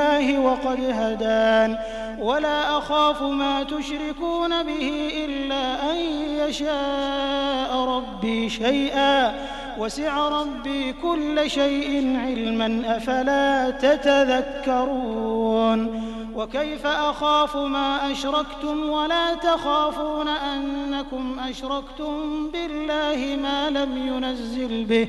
الله وقد هدان. ولا أخاف ما تشركون به إلا أن يشاء ربي شيئا. وسع ربي كل شيء علما أفلا تتذكرون. وكيف أخاف ما أشركتم ولا تخافون أنكم أشركتم بالله ما لم ينزل به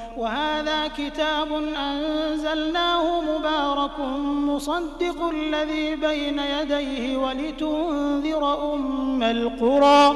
وهذا كتاب أنزلناه مبارك مصدق الذي بين يديه ولتنذر أم القرى.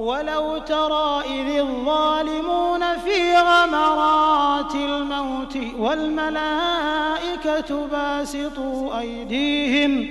ولو ترى إذ الظالمون في غمرات الموت والملائكة باسطوا أيديهم